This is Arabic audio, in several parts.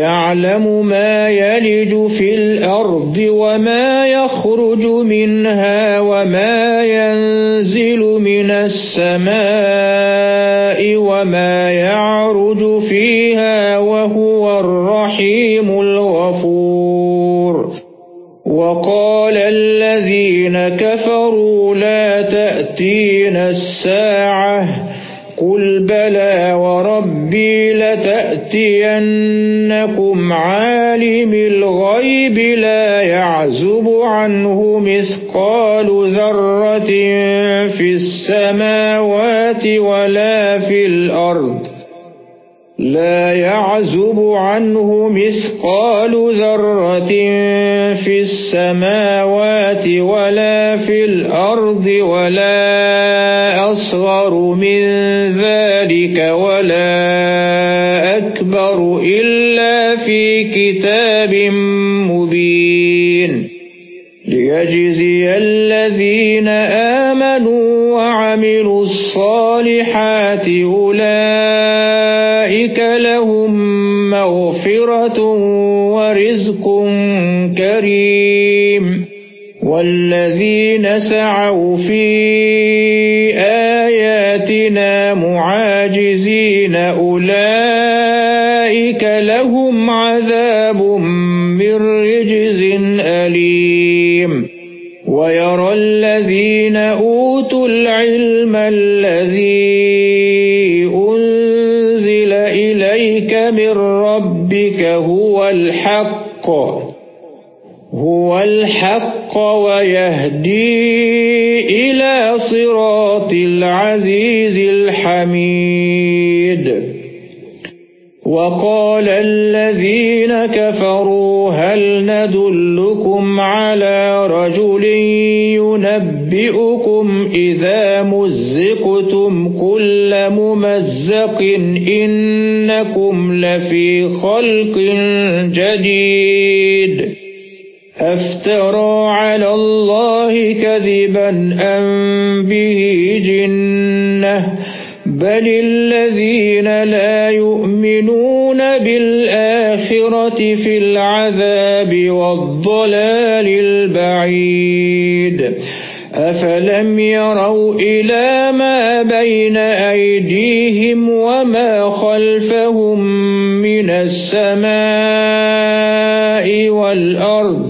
يَعْلَمُ مَا يَلِجُ فِي الْأَرْضِ وَمَا يَخْرُجُ مِنْهَا وَمَا يَنزِلُ مِنَ السَّمَاءِ وَمَا يَعْرُجُ فِيهَا وَهُوَ الرَّحِيمُ الْغَفُورُ. وَقَالَ الَّذِينَ كَفَرُوا لَا تَأْتِينَا السَّاعَةُ قُلْ بَلَى وَرَبِّي لَتَأْتِيَنَّكُمْ عَالِمِ الْغَيْبِ لَا يَعْزُبُ عَنْهُ مِثْقَالُ ذَرَّةٍ فِي السَّمَاوَاتِ وَلَا فِي الْأَرْضِ لا يعزب عنه مثقال ذرة في السماوات ولا في الأرض ولا أصغر من ذلك ولا أكبر إلا في كتاب مبين ليجزي الذين آمنوا وعملوا الصالحات أولئك لهم مغفرة ورزق كريم والذين سعوا في آياتنا معاجزين أولئك أليم ويرى الذين أوتوا العلم الذي أنزل إليك من ربك هو الحق هو الحق ويهدي إلى صراط العزيز الحميد. وقال الذين كفروا هل على رجل ينبئكم إذا مزقتم كل ممزق إنكم لفي خلق جديد. أفترى على الله كذبا أم به جنة بل الذين لا يؤمنون بالآخرة في العذاب والضلال البعيد أفلم يروا إلى ما بين أيديهم وما خلفهم من السماء والأرض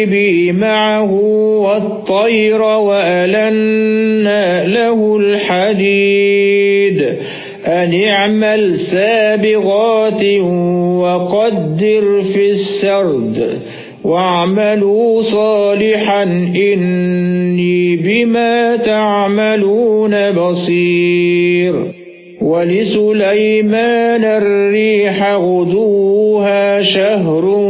أوبي معه والطير وألنا له الحديد. أن اعمل سابغات وقدر في السرد واعملوا صالحا إني بما تعملون بصير. ولسليمان الريح غدوها شهر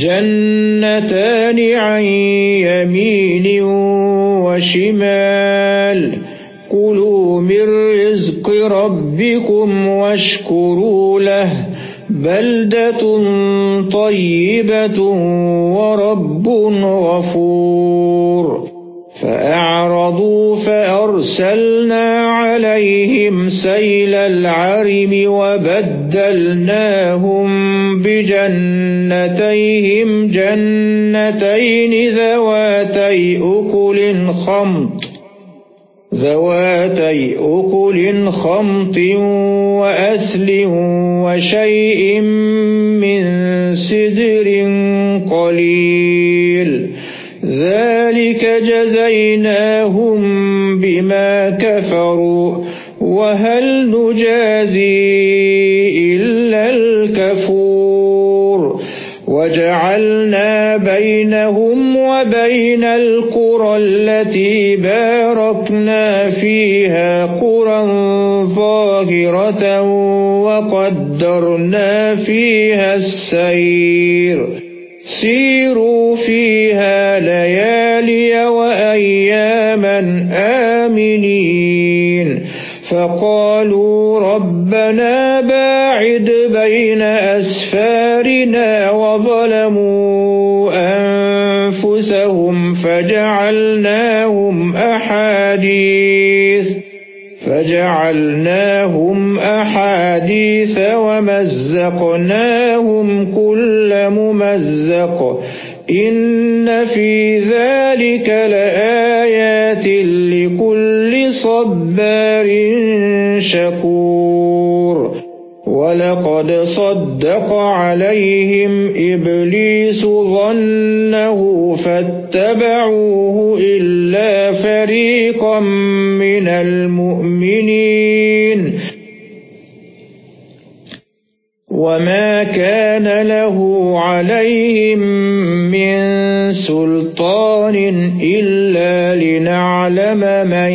جَنَّتَانِ عَن يَمِينٍ وَشِمَالٍ. كُلُوا مِن رِّزْقِ رَبِّكُمْ وَاشْكُرُوا لَهُ. بَلْدَةٌ طَيِّبَةٌ وَرَبٌّ غَفُورٌ. فَأَعْرَضُوا فَأَرْسَلْنَا عَلَيْهِمْ سَيْلَ الْعَرِمِ وَبَدَّلْنَاهُمْ بِجَنَّتَيْهِمْ. جَنَّتَيْنِ ذَوَاتَيْ أُكُلٍ خَمْطٍ ذَوَاتَيْ أُكُلٍ خَمْطٍ وَأَثْلٍ وَشَيْءٍ مِّن سِدْرٍ قَلِيلٍ. ذَلِكَ جَزَيْنَاهُم بِمَا كَفَرُوا وَهَلْ نُجَازِي إِلَّا الْكَفُورَ وَجَعَلْنَا بَيْنَهُمْ وَبَيْنَ الْقُرَى الَّتِي بَارَكْنَا فِيهَا قُرًى ظَاهِرَةً وَقَدَّرْنَا فِيهَا السَّيْرَ. سِيرُوا فَقَالُوا رَبَّنَا بَاعِدْ بَيْنَ أَسْفَارِنَا وَظَلَمُوا أَنفُسَهُمْ فَجَعَلْنَاهُمْ أَحَادِيثَ فَجَعَلْنَاهُمْ أَحَادِيثَ وَمَزَّقْنَاهُمْ كُلَّ مُمَزَّقٍ. إِنَّ فِي ذَلِكَ لَآيَاتٍ لِكُلِّ صَبَّارٍ شَكُورٍ وَلَقَدْ صَدَّقَ عَلَيْهِمْ إِبْلِيسُ ظَنَّهُ فَاتَّبَعُوهُ إِلَّا فَرِيقًا مِنَ الْمُؤْمِنِينَ وَمَا كَانَ لَهُ عَلَيْهِمْ مِنْ سُلْطَانٍ إِلَّا لِنَعْلَمَ مَنْ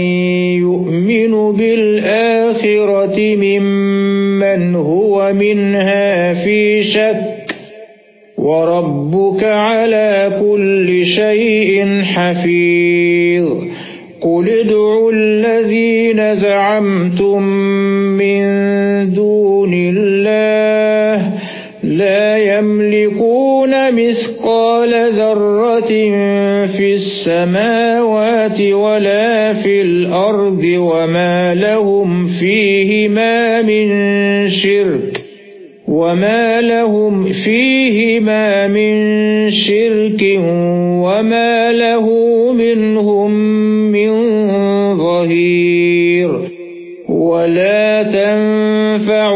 يُؤْمِنُ بِالْآخِرَةِ مِمَّنْ هُوَ مِنْهَا فِي شَكٍّ وَرَبُّكَ عَلَى كُلِّ شَيْءٍ حَفِيظٌ قُلِ ادْعُوا الَّذِينَ زَعَمْتُمْ مِنْ دُونِ اللَّهِ لَا يَمْلِكُونَ مِثْقَالَ ذَرَّةٍ فِي السَّمَاوَاتِ وَلَا فِي الْأَرْضِ وَمَا لَهُمْ فِيهِمَا مِنْ شِرْكٍ وَمَا لَهُمْ فِيهِمَا مِنْ شِرْكٍ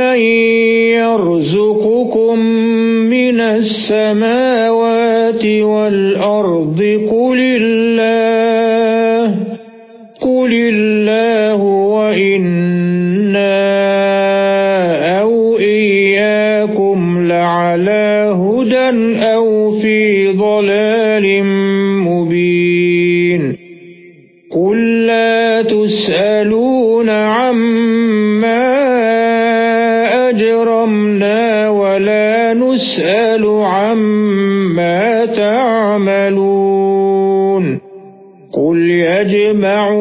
مَن يَرْزُقُكُم مِّنَ السَّمَاوَاتِ وَالْأَرْضِ قُلِ اللَّهُ قُلِ اللَّهُ وَإِنَّا أَوْ إِيَّاكُمْ لَعَلَى هُدًى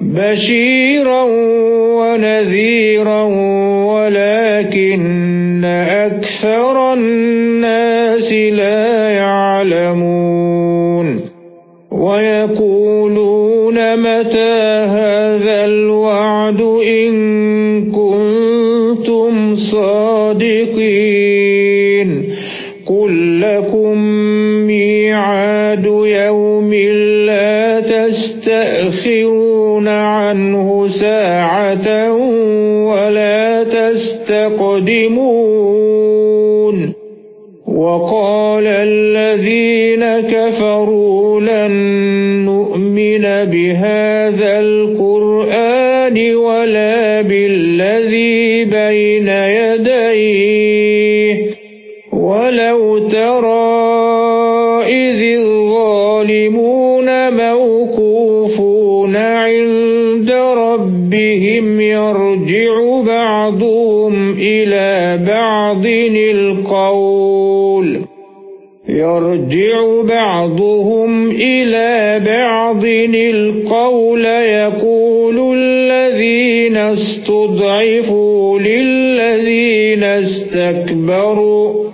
بَشِيرًا وَنَذِيرًا وَلَكِنَّ أَكْثَرَ النَّاسِ عَنْهُ سَاعَةً وَلَا تَسْتَقْدِمُونَ وَقَالَ الَّذِينَ كَفَرُوا لَن نُّؤْمِنَ بِهَذَا الْقُرْآنِ وَلَا بِالَّذِي بَيْنَ يَدَيْهِ. وَلَوْ تَرَىٰ يَرْجِعُ بَعْضُهُمْ إِلَى بَعْضٍ الْقَوْلَ. يَرْجِعُ بَعْضُهُمْ إِلَى بَعْضٍ الْقَوْلَ. يَقُولُ الَّذِينَ اسْتُضْعِفُوا لِلَّذِينَ اسْتَكْبَرُوا.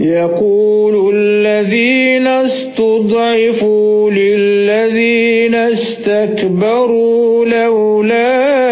يَقُولُ الَّذِينَ اسْتُضْعِفُوا لِلَّذِينَ اسْتَكْبَرُوا لَوْلَا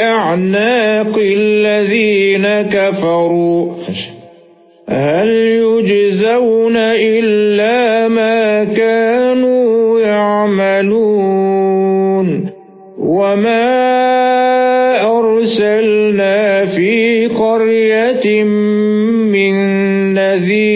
أَعْنَاقِ الَّذِينَ كَفَرُوا. هَلْ يُجْزَوْنَ إِلَّا مَا كَانُوا يَعْمَلُونَ؟ وَمَا أَرْسَلْنَا فِي قَرْيَةٍ مِّن نَّذِيرٍ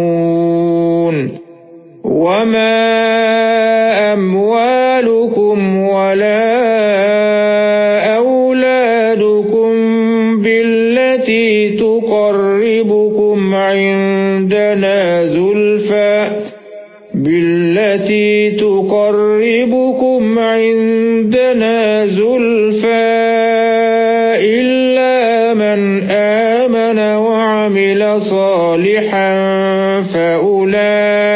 تُقَرِّبُكُمْ عِندَنَا زُلْفَى بِالَّتِي تُقَرِّبُكُمْ عِندَنَا زُلْفَى إِلَّا مَنْ آمَنَ وَعَمِلَ صَالِحًا فَأُولَئِكَ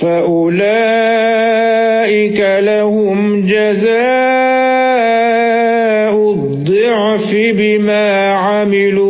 فَأُولَئِكَ لَهُمْ جَزَاءُ الضِّعْفِ بِمَا عَمِلُوا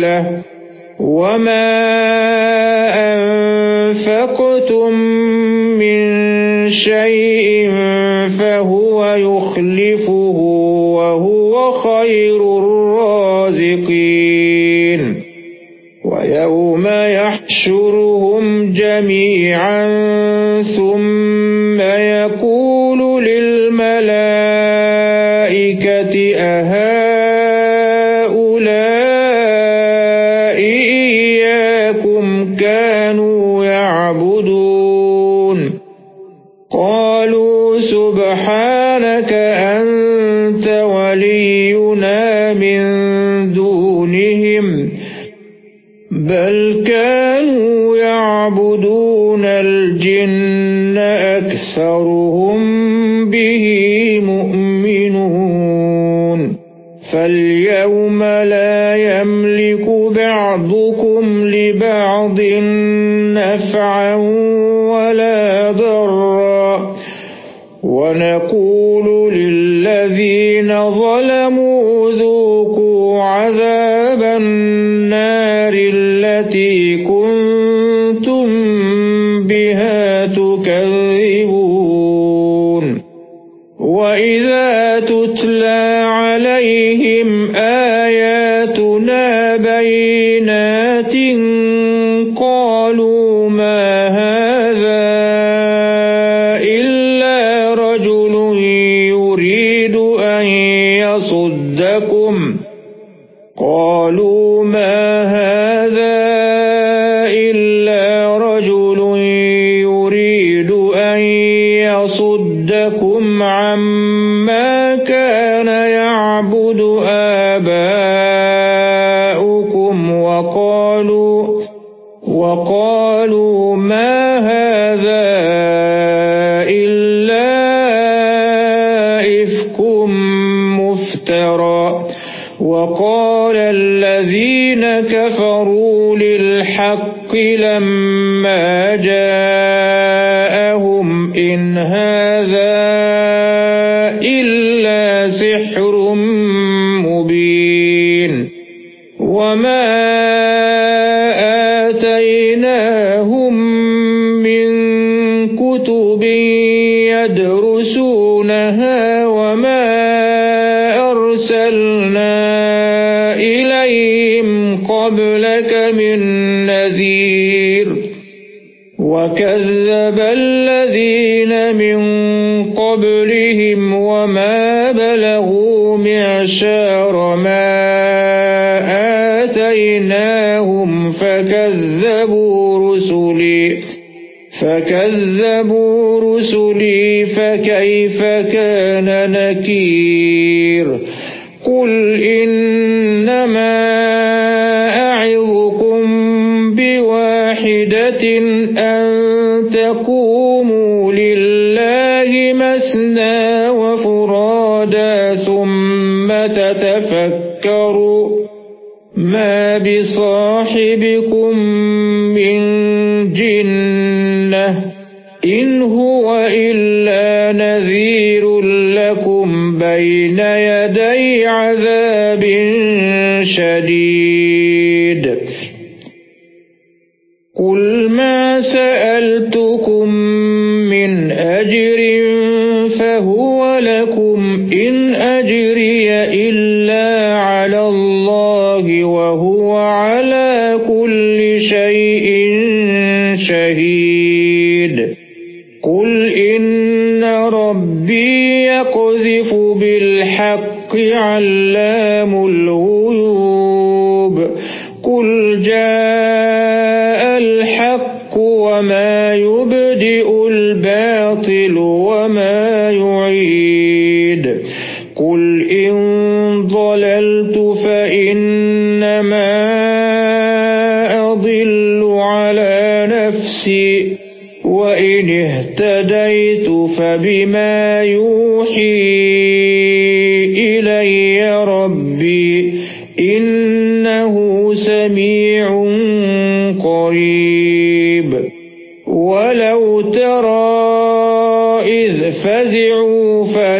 وَيَقْدِرُ لَهُ وَمَا أَنفَقْتُم مِّن شَيْءٍ فَهُوَ يُخْلِفُهُ وَهُوَ خَيْرُ الرَّازِقِينَ. وَيَوْمَ يَحْشُرُهُمْ جَمِيعًا ثُمَّ يَقُولُ لِلْمَلَائِكَةِ الْجِنَّ أَكْثَرُهُمْ بِهِ مُؤْمِنُونَ. فَالْيَوْمَ لَا يَمْلِكُ بَعْضُكُمْ لِبَعْضٍ نَفْعًا وَلَا ضَرًّا. وَنَقُولُ لِلَّذِينَ ظَلَمُوا ذُوقُوا عَذَابَ النَّارِ الَّتِي كُنتُم تُكَذِّبُونَ وَإِذَا تُتْلَى عَلَيْهِمْ آيَاتُنَا بَيِّنَاتٍ قَالُوا مَا هَذَا إِلَّا رَجُلٌ يُرِيدُ أَن يَصُدَّكُمْ قَالُوا مَا هَذَا إِلَّا رَجُلٌ يَصُدَّكُمْ عَمَّا كَانَ يَعْبُدُ آبَاؤُكُمْ وَقَالُوا وَقَالُوا مَا هَذَا إِلَّا إِفْكٌ مُفْتَرًى. وَقَالَ الَّذِينَ كَفَرُوا لِلْحَقِّ لَمَّا جَاءَهُمْ إِنْ هَذَا إِلَّا مِعْشَارَ مَا آتَيْنَاهُمْ فَكَذَّبُوا رُسُلِي فَكَذَّبُوا رُسُلِي فَكَيْفَ كَانَ نَكِيرِ؟ قُلْ إِنَّمَا شديد. قل فإنما أضل على نفسي وإن اهتديت فبما يوحي إلي ربي إنه سميع قريب. ولو ترى إذ فزعوا فلا